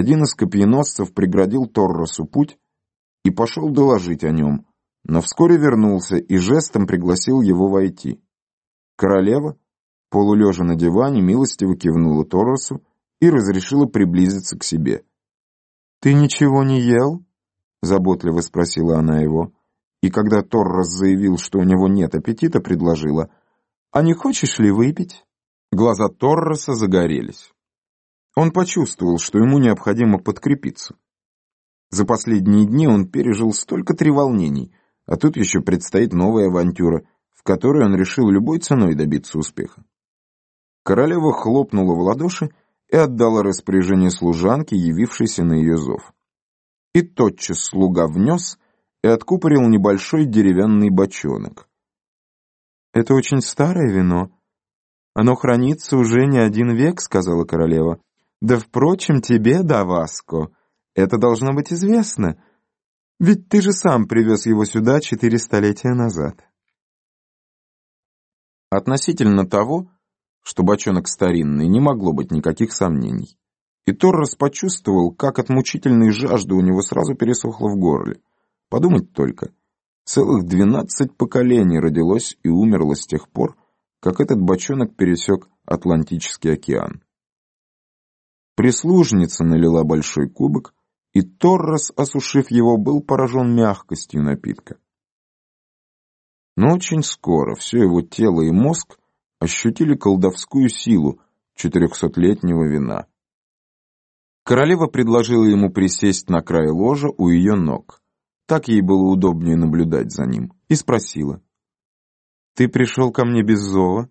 Один из копьеносцев преградил Торросу путь и пошел доложить о нем, но вскоре вернулся и жестом пригласил его войти. Королева, полулежа на диване, милостиво кивнула Торросу и разрешила приблизиться к себе. «Ты ничего не ел?» — заботливо спросила она его, и когда Торрос заявил, что у него нет аппетита, предложила, «А не хочешь ли выпить?» Глаза Торроса загорелись. Он почувствовал, что ему необходимо подкрепиться. За последние дни он пережил столько треволнений, а тут еще предстоит новая авантюра, в которой он решил любой ценой добиться успеха. Королева хлопнула в ладоши и отдала распоряжение служанке, явившейся на ее зов. И тотчас слуга внес и откупорил небольшой деревянный бочонок. «Это очень старое вино. Оно хранится уже не один век», — сказала королева. «Да, впрочем, тебе, Даваско, это должно быть известно, ведь ты же сам привез его сюда четыре столетия назад». Относительно того, что бочонок старинный, не могло быть никаких сомнений. И Торрес почувствовал, как от мучительной жажды у него сразу пересохло в горле. Подумать только, целых двенадцать поколений родилось и умерло с тех пор, как этот бочонок пересек Атлантический океан. Прислужница налила большой кубок, и Торрес, осушив его, был поражен мягкостью напитка. Но очень скоро все его тело и мозг ощутили колдовскую силу четырехсотлетнего вина. Королева предложила ему присесть на край ложа у ее ног. Так ей было удобнее наблюдать за ним. И спросила. «Ты пришел ко мне без зова?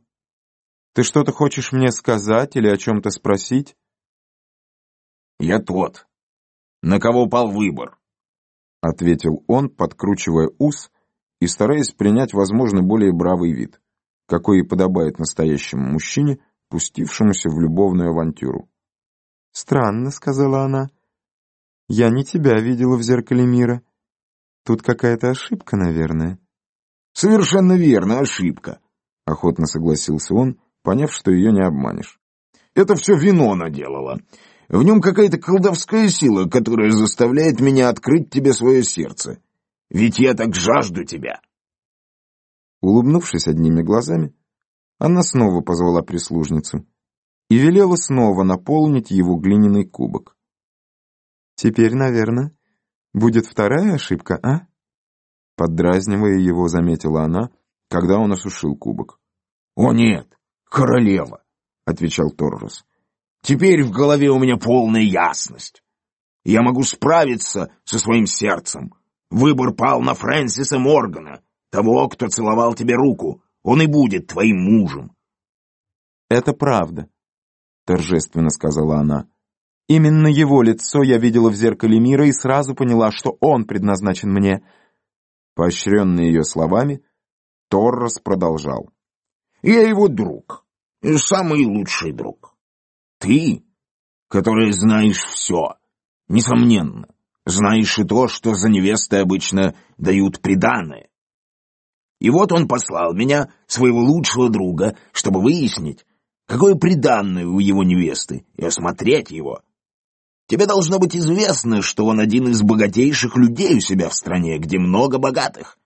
Ты что-то хочешь мне сказать или о чем-то спросить?» «Я тот, на кого пал выбор», — ответил он, подкручивая ус и стараясь принять, возможно, более бравый вид какой и подобает настоящему мужчине, пустившемуся в любовную авантюру. «Странно», — сказала она. «Я не тебя видела в зеркале мира. Тут какая-то ошибка, наверное». «Совершенно верно, ошибка», — охотно согласился он, поняв, что ее не обманешь. «Это все вино наделало. В нем какая-то колдовская сила, которая заставляет меня открыть тебе свое сердце. Ведь я так жажду тебя». Улыбнувшись одними глазами, она снова позвала прислужницу и велела снова наполнить его глиняный кубок. «Теперь, наверное, будет вторая ошибка, а?» Поддразнивая его, заметила она, когда он осушил кубок. «О нет, королева!» — отвечал Торрос. «Теперь в голове у меня полная ясность. Я могу справиться со своим сердцем. Выбор пал на Фрэнсиса Моргана, того, кто целовал тебе руку. Он и будет твоим мужем. «Это правда», — торжественно сказала она. «Именно его лицо я видела в зеркале мира и сразу поняла, что он предназначен мне». Поощренный ее словами, Торрос продолжал. «Я его друг, самый лучший друг. Ты, который знаешь все, несомненно, знаешь и то, что за невестой обычно дают приданое. И вот он послал меня, своего лучшего друга, чтобы выяснить, какое приданное у его невесты, и осмотреть его. Тебе должно быть известно, что он один из богатейших людей у себя в стране, где много богатых.